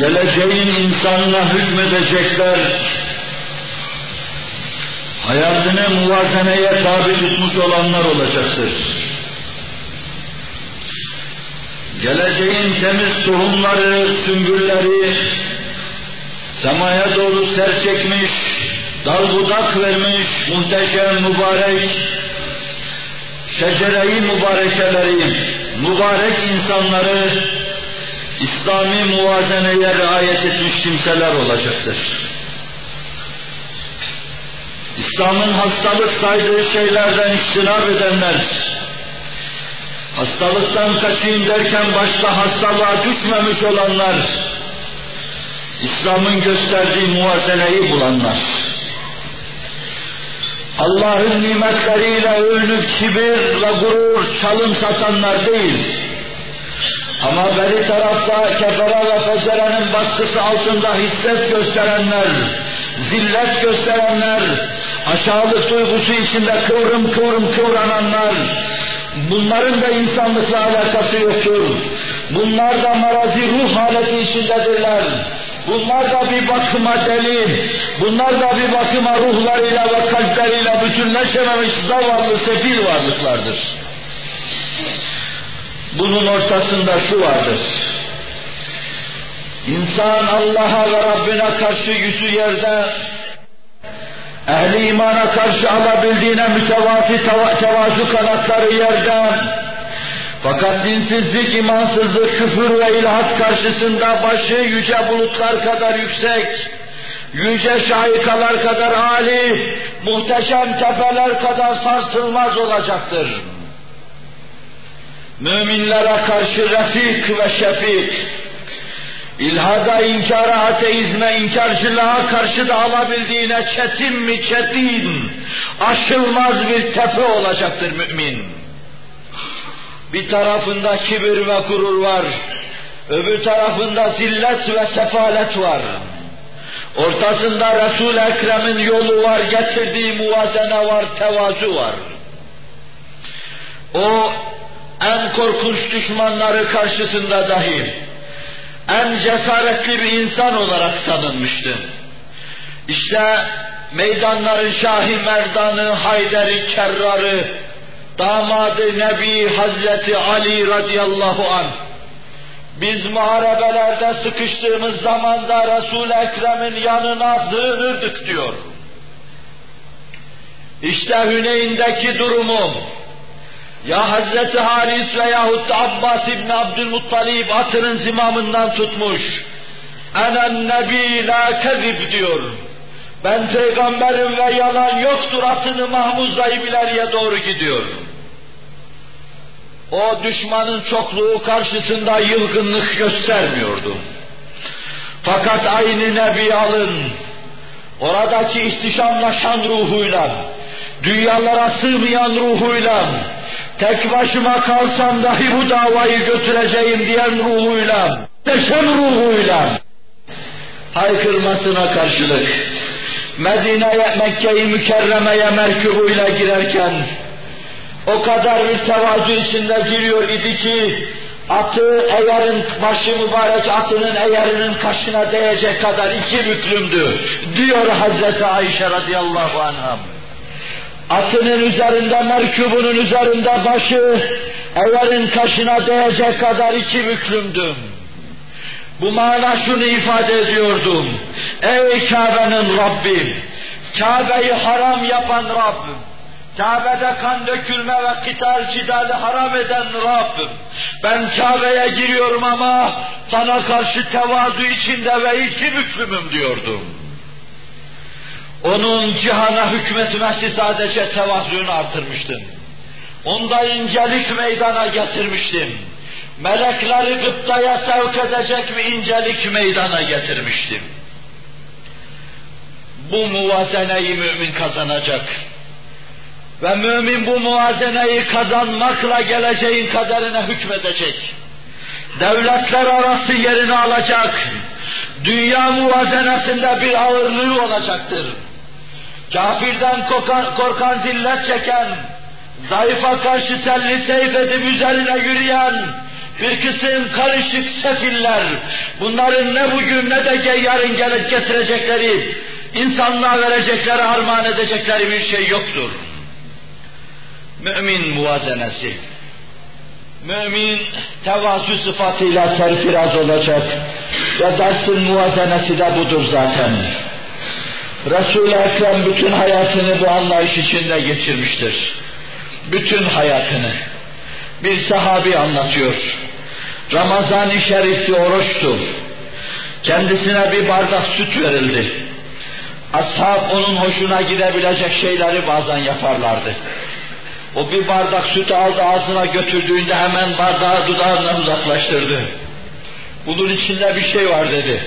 geleceğin insanına hükmedecekler, hayatını muvazeneye tabi tutmuş olanlar olacaktır. Geleceğin temiz tohumları, sümbülleri, semaya doğru ser çekmiş, dal budak vermiş, muhteşem, mübarek, şecere-i mübarekeleri, mübarek insanları, İslami muvazeneye riayet etmiş kimseler olacaktır. İslam'ın hastalık saydığı şeylerden iştinab edenler, hastalıktan kaçayım derken başta hastalığa düşmemiş olanlar, İslam'ın gösterdiği muvazeneyi bulanlar, Allah'ın nimetleriyle övünüp kibir ve gurur çalım satanlar değil, ama beri tarafta kefere ve fecerenin baskısı altında hisset gösterenler, zillet gösterenler, aşağılık duygusu içinde kıvrım kıvrım kıvrananlar, bunların da insanlıkla alakası yoktur. Bunlar da marazi ruh haleti içindedirler. Bunlar da bir bakıma deli, bunlar da bir bakıma ruhlarıyla ve kalpleriyle bütünleşememiş zavallı sefil varlıklardır. Bunun ortasında şu vardır. İnsan Allah'a ve Rabbine karşı yüzü yerde, ehli imana karşı alabildiğine mütevafi tevazu kanatları yerde, fakat dinsizlik, imansızlık, küfür ve ilhat karşısında başı yüce bulutlar kadar yüksek, yüce şahikalar kadar âli, muhteşem tepeler kadar sarsılmaz olacaktır müminlere karşı refik ve şefik, ilhada, inkara, ateizme, inkarcılığa karşı da alabildiğine çetin mi çetin, aşılmaz bir tepe olacaktır mümin. Bir tarafında kibir ve gurur var, öbür tarafında zillet ve sefalet var. Ortasında Resul-i Ekrem'in yolu var, getirdiği muvazene var, tevazu var. O en korkunç düşmanları karşısında dahi en cesaretli bir insan olarak tanınmıştı. İşte meydanların Şahi Merdanı, Hayderi Kerrarı, damadı Nebi Hazreti Ali radıyallahu anh, biz muharebelerde sıkıştığımız zamanda Resul-i Ekrem'in yanına sığınırdık diyor. İşte Hüneyn'deki durumum, ya Hazreti Haris veyahut da Abbas İbni Abdülmuttalib atının zimamından tutmuş. Enen nebi la kezib diyor. Ben peygamberim ve yalan yoktur atını mahmuzlayıp ileriye doğru gidiyor. O düşmanın çokluğu karşısında yılgınlık göstermiyordu. Fakat aynı Nebi alın, oradaki ihtişamlaşan ruhuyla, dünyalara sığmayan ruhuyla, tek başıma kalsam dahi bu davayı götüreceğim diyen ruhuyla, deşem ruhuyla, haykırmasına karşılık, Medine'ye, Mekke'yi mükerremeye merkubuyla girerken, o kadar bir tevazu içinde giriyor idi ki, atı eğerin başı mübarek atının eğerinin kaşına değecek kadar iki büklümdü, diyor Hazreti Ayşe radıyallahu anh'a atının üzerinde, merkubunun üzerinde başı, everin kaşına değecek kadar iki büklümdüm. Bu mana şunu ifade ediyordum. Ey Kabe'nin Rabbim, Kabe'yi haram yapan Rabbim, Kabe'de kan dökülme ve kitar cidali haram eden Rabbim, ben Kabe'ye giriyorum ama sana karşı tevazu içinde ve iki büklümüm diyordum. Onun cihana hükmetmesi sadece tevazzunu artırmıştım. Onda incelik meydana getirmiştim. Melekleri gıptaya sevk edecek bir incelik meydana getirmiştim. Bu muvazeneyi mümin kazanacak. Ve mümin bu muvazeneyi kazanmakla geleceğin kaderine hükmedecek. Devletler arası yerini alacak. Dünya muvazenesinde bir ağırlığı olacaktır kafirden korkan, korkan zillet çeken, zayıfa karşı selli seyf edip üzerine yürüyen, bir kısım karışık sefiller, bunların ne bugün ne de yarın gelip getirecekleri, insanlığa verecekleri, armağan edecekleri bir şey yoktur. Mümin muvazenesi. Mümin tevazu sıfatıyla serfiraz olacak. Ve dersin muvazenesi de budur zaten. Resul-i Ekrem bütün hayatını bu anlayış içinde geçirmiştir. Bütün hayatını. Bir sahabi anlatıyor. Ramazan-ı Şerif'ti, oruçtu. Kendisine bir bardak süt verildi. Ashab onun hoşuna gidebilecek şeyleri bazen yaparlardı. O bir bardak süt aldı ağzına götürdüğünde hemen bardağı dudağından uzaklaştırdı. Bunun içinde bir şey var dedi.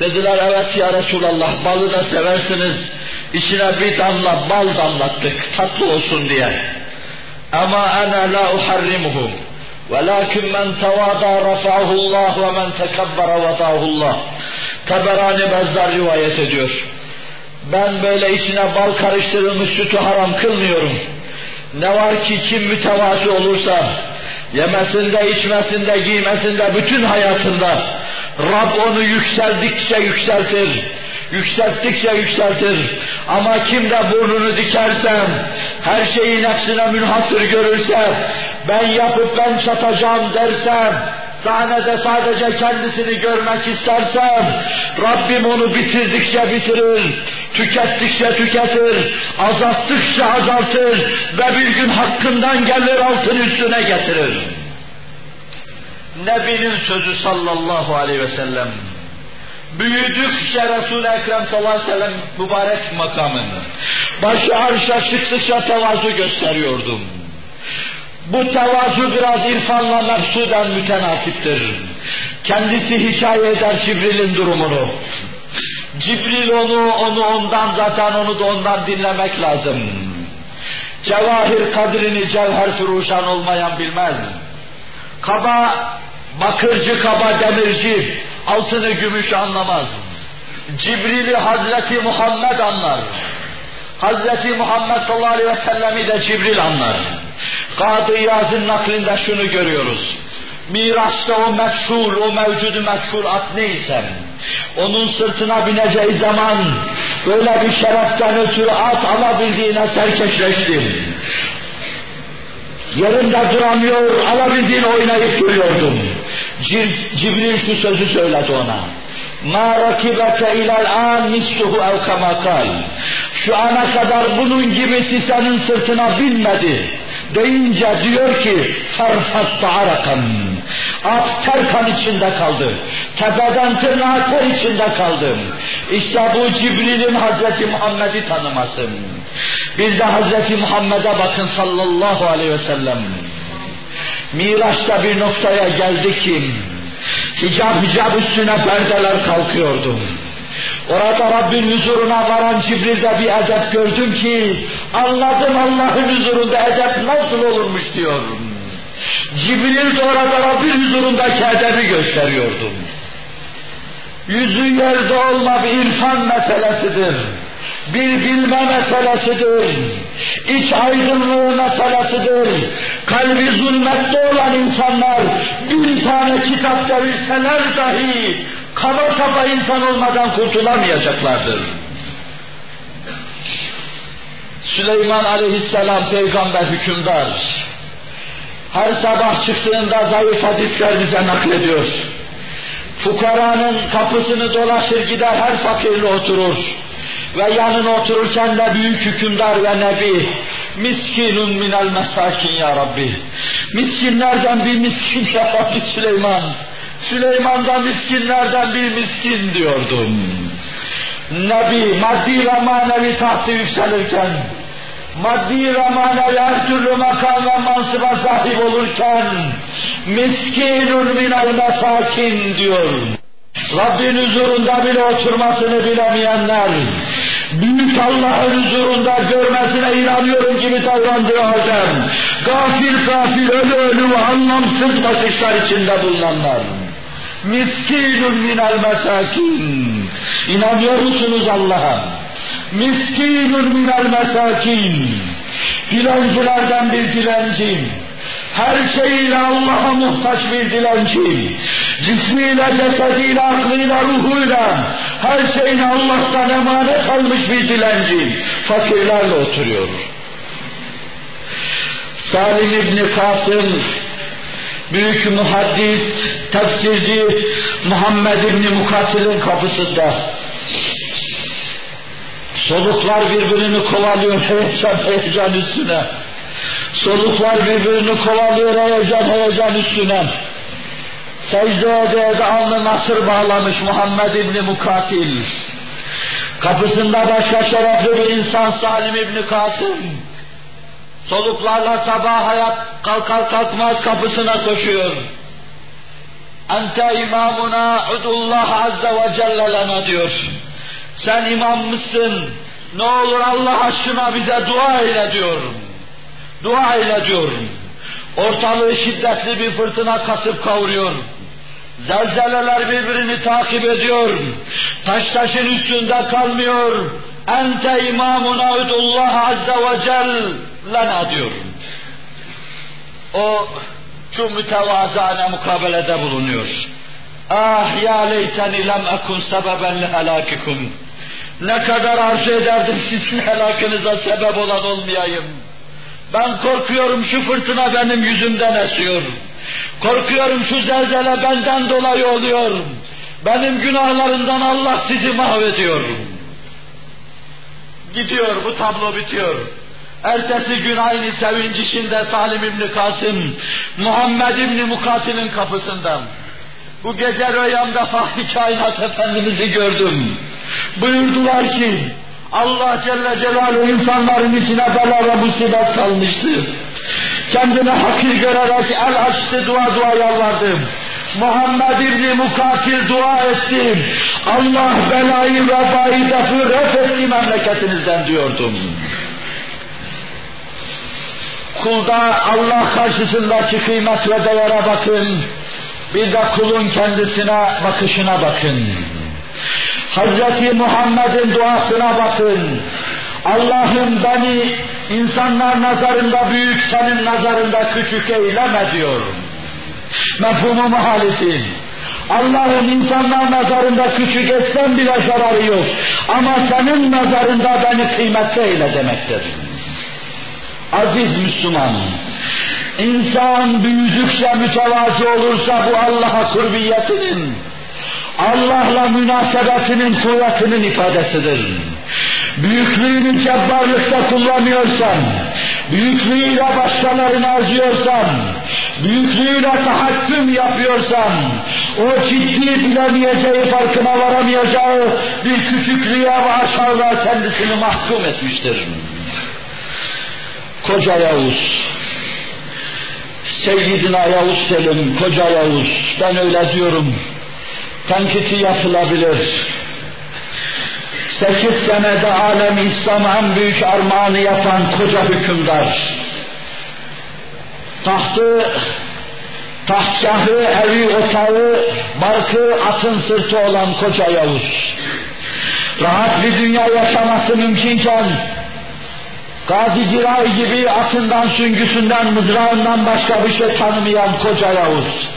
Dediler evet ya Resulallah balı da seversiniz. İçine bir damla bal damlattık tatlı olsun diye. Ama ana la uharrimuhu. Velakin men tevada rafa'ahullah ve men tekebbere vadahullah. Taberani Bezzar rivayet ediyor. Ben böyle içine bal karıştırılmış sütü haram kılmıyorum. Ne var ki kim mütevazi olursa, yemesinde, içmesinde, giymesinde, bütün hayatında Rab onu yükseldikçe yükseltir. Yükselttikçe yükseltir. Ama kim de burnunu dikerse, her şeyi nefsine münhasır görürse, ben yapıp ben çatacağım dersem, sahnede sadece kendisini görmek istersem, Rabbim onu bitirdikçe bitirir, tükettikçe tüketir, azalttıkça azaltır ve bir gün hakkından gelir altın üstüne getirir. Nebinin sözü sallallahu aleyhi ve sellem. Büyüdükçe Resul-i Ekrem sallallahu aleyhi ve sellem mübarek makamını, başı arşa çıktıkça tevazu gösteriyordum. Bu tevazu biraz irfanla mefsuden mütenasiptir. Kendisi hikaye eder Cibril'in durumunu. Cibril onu, onu ondan zaten onu da ondan dinlemek lazım. Cevahir kadrini cevher furuşan olmayan bilmez. Kaba, bakırcı kaba demirci, altını gümüş anlamaz. Cibril'i Hazreti Muhammed anlar. Hazreti Muhammed sallallahu aleyhi ve sellemi de Cibril anlar. Kadı Yaz'ın naklinde şunu görüyoruz. Mirasta o meçhul, o mevcudu meçhul at neyse, onun sırtına bineceği zaman böyle bir şereften ötürü at alabildiğine serkeşleştim. Yerinde duramıyor, alabildiğini oynayıp duruyordum. Cibril şu sözü söyledi ona. مَا رَكِبَكَ اِلَى الْآنِ مِسْلُهُ اَوْ كَمَا قَالٍ Şu ana kadar bunun gibisi senin sırtına binmedi. Deyince diyor ki farfatta arakan. At terkan içinde kaldı. Tepeden tırnağa ter içinde kaldım. İşte bu Cibril'in Hazreti Muhammed'i tanımasın. Biz de Hazreti Muhammed'e bakın sallallahu aleyhi ve sellem. Miraç'ta bir noktaya geldi ki hicab hicab üstüne perdeler kalkıyordu. Orada Rabbin huzuruna varan Cibril'de bir edep gördüm ki anladım Allah'ın huzurunda edep nasıl olurmuş diyorum. Cibril de orada Rabbin huzurundaki edebi gösteriyordu. Yüzü yerde olma bir irfan meselesidir bir bilme meselesidir. İç aydınlığı meselesidir. Kalbi zulmette olan insanlar bir tane kitap devirseler dahi kaba kaba insan olmadan kurtulamayacaklardır. Süleyman aleyhisselam peygamber hükümdar. Her sabah çıktığında zayıf hadisler bize naklediyor. Fukaranın kapısını dolaşır gider her fakirle oturur ve yanına otururken de büyük hükümdar ve nebi miskinun minel mesakin ya Rabbi. Miskinlerden bir miskin ya Rabbi Süleyman. Süleyman'da miskinlerden bir miskin diyordum. Nebi maddi ve manevi tahtı yükselirken maddi ve manevi her türlü makam ve mansıba sahip olurken miskinun minel mesakin diyor Rabbin huzurunda bile oturmasını bilemeyenler, büyük Allah'ın huzurunda görmesine inanıyorum gibi davrandığı halde, gafil gafil ölü ölü anlamsız bakışlar içinde bulunanlar. Miskinun minel mesakin. İnanıyor musunuz Allah'a? Miskinun minel mesakin. Dilencilerden bir dilenci. Her şeyiyle Allah'a muhtaç bir dilenci, cismiyle, cesediyle, aklıyla, ruhuyla, her şeyini Allah'tan emanet almış bir dilenci, fakirlerle oturuyor. Salim İbni Kasım, büyük muhaddis, tefsirci Muhammed İbni Mukatil'in kapısında soluklar birbirini kovalıyor heyecan heyecan üstüne. Soluklar birbirini kovalıyor heyecan heyecan üstüne. Secde ede ede alnı nasır bağlamış Muhammed İbni Mukatil. Kapısında başka şerefli bir insan Salim İbni Kasım. Soluklarla sabah hayat kalkar kalkmaz kapısına koşuyor. Ente imamuna udullah azze ve celle lena diyor. Sen imam mısın? Ne olur Allah aşkına bize dua eyle diyorum. Dua eyle diyorum. Ortalığı şiddetli bir fırtına kasıp kavuruyor. Zelzeleler birbirini takip ediyor. Taş taşın üstünde kalmıyor. Ente imamuna udullah azze ve cel diyor. O şu mütevazane mukabelede bulunuyor. Ah ya leyteni lem ekun sebeben li helakikum. Ne kadar arzu ederdim sizin helakınıza sebep olan olmayayım. Ben korkuyorum şu fırtına benim yüzümden esiyor. Korkuyorum şu zelzele benden dolayı oluyor. Benim günahlarından Allah sizi mahvediyor. Gidiyor bu tablo bitiyor. Ertesi gün aynı sevinç içinde Salim İbni Kasım, Muhammed İbni Mukatil'in kapısından. Bu gece rüyamda Fahri Kainat Efendimiz'i gördüm. Buyurdular ki, Allah Celle Celaluhu insanların içine bela ve musibet salmıştı. Kendine hakir görerek el açtı, dua dua yalvardım. Muhammed İbni Mukatil dua etti. Allah belayı ve bayi defi ref etti memleketinizden diyordum. Kulda Allah karşısındaki kıymet ve değere bakın. Bir de kulun kendisine bakışına bakın. Hazreti Muhammed'in duasına bakın. Allah'ım beni insanlar nazarında büyük, senin nazarında küçük eyleme diyor. Mefhumu muhalifin. Allah'ın insanlar nazarında küçük etsen bile zararı yok. Ama senin nazarında beni kıymetli eyle demektir. Aziz Müslüman, insan büyüdükçe mütevazi olursa bu Allah'a kurbiyetinin, Allah'la münasebetinin kuvvetinin ifadesidir. Büyüklüğünü cebbarlıkta kullanıyorsan, büyüklüğüyle başkalarını azıyorsan, büyüklüğüyle tahakküm yapıyorsan, o ciddi bilemeyeceği farkına varamayacağı bir küçüklüğe ve aşağılığa kendisini mahkum etmiştir. Koca Yavuz, Seyyidina Yavuz Selim, Koca Yavuz, ben öyle diyorum, tenkiti yapılabilir. Sekiz senede alem İslam'a en büyük armağanı yapan koca hükümdar. Tahtı, tahtgahı, evi, otağı, barkı, atın sırtı olan koca Yavuz. Rahat bir dünya yaşaması mümkünken, Gazi Ciray gibi atından, süngüsünden, mızrağından başka bir şey tanımayan koca Yavuz.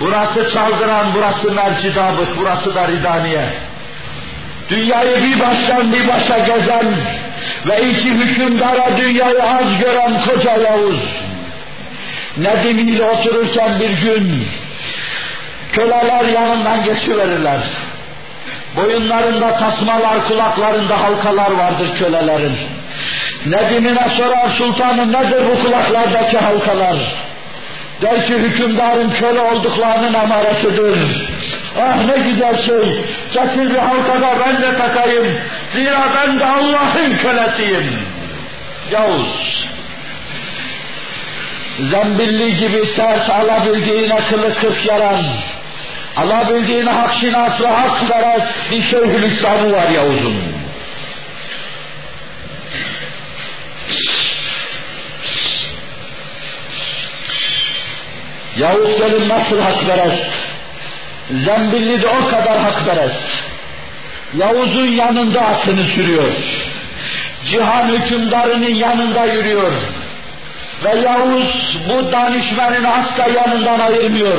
Burası çaldıran, burası mercidabık, burası da ridaniye. Dünyayı bir baştan bir başa gezen ve iki hükümdara dünyayı az gören koca Yavuz. Nedim ile otururken bir gün köleler yanından geçiverirler. Boyunlarında tasmalar, kulaklarında halkalar vardır kölelerin. Nedim'ine sorar sultanım nedir bu kulaklardaki halkalar? Der ki hükümdarın köle olduklarının amaretidir. Ah ne güzel şey. Getir bir halkada ben de takayım. Zira ben de Allah'ın kölesiyim. Yavuz. Zembilli gibi sert alabildiğine kılı kırk yaran, alabildiğine hak şinası hak veren bir şeyhülislamı var Yavuz'un. Yavuz Selim nasıl hakperest? Zembilli de o kadar hakperest. Yavuz'un yanında atını sürüyor. Cihan hükümdarının yanında yürüyor. Ve Yavuz bu danışmanın asla yanından ayırmıyor.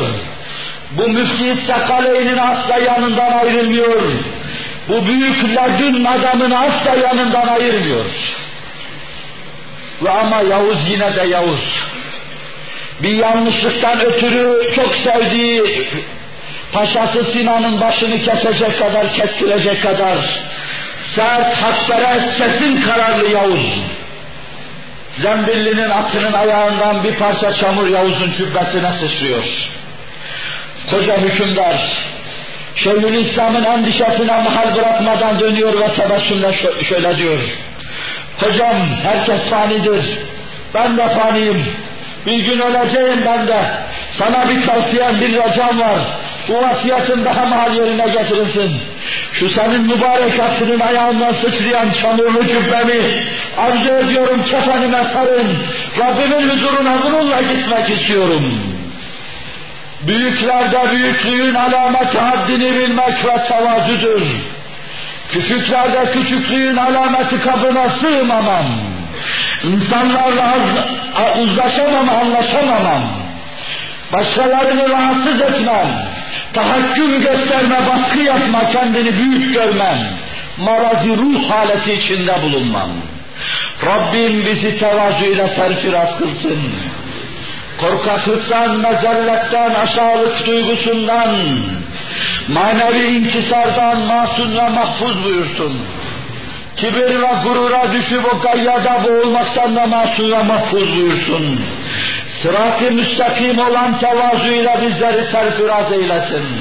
Bu müfti Sakaley'nin asla yanından ayrılmıyor. Bu büyük ladün adamını asla yanından ayırmıyor. Ve ama Yavuz yine de Yavuz. Bir yanlışlıktan ötürü çok sevdiği Paşası Sinan'ın başını kesecek kadar, kestirecek kadar sert, hakperest, sesin kararlı Yavuz. Zembillinin atının ayağından bir parça çamur Yavuz'un cübbesine sıçrıyor. Koca hükümdar, Şeyhülislam'ın endişesine mahal bırakmadan dönüyor ve tebessümle şöyle diyor. Hocam herkes fanidir, ben de faniyim, bir gün öleceğim ben de. Sana bir tavsiyem, bir ricam var. Bu vasiyetin daha mahal yerine getirilsin. Şu senin mübarek atının ayağından sıçrayan çamurlu cübbemi arzu ediyorum kefenime sarın. Rabbimin huzuruna bununla gitmek istiyorum. Büyüklerde büyüklüğün alameti haddini bilmek ve tevazudur. Küçüklerde küçüklüğün alameti kabına sığmamam. İnsanlarla uzlaşamam, anlaşamamam. Başkalarını rahatsız etmem. Tahakküm gösterme, baskı yapma, kendini büyük görmem. Marazi ruh haleti içinde bulunmam. Rabbim bizi tevazuyla serfiraz kılsın. Korkaklıktan, mezelletten, aşağılık duygusundan, manevi inkisardan masum ve mahfuz buyursun kibir ve gurura düşüp o gayyada boğulmaktan da masum ve mahfuz buyursun. Sırat-ı müstakim olan tevazuyla bizleri serfiraz eylesin.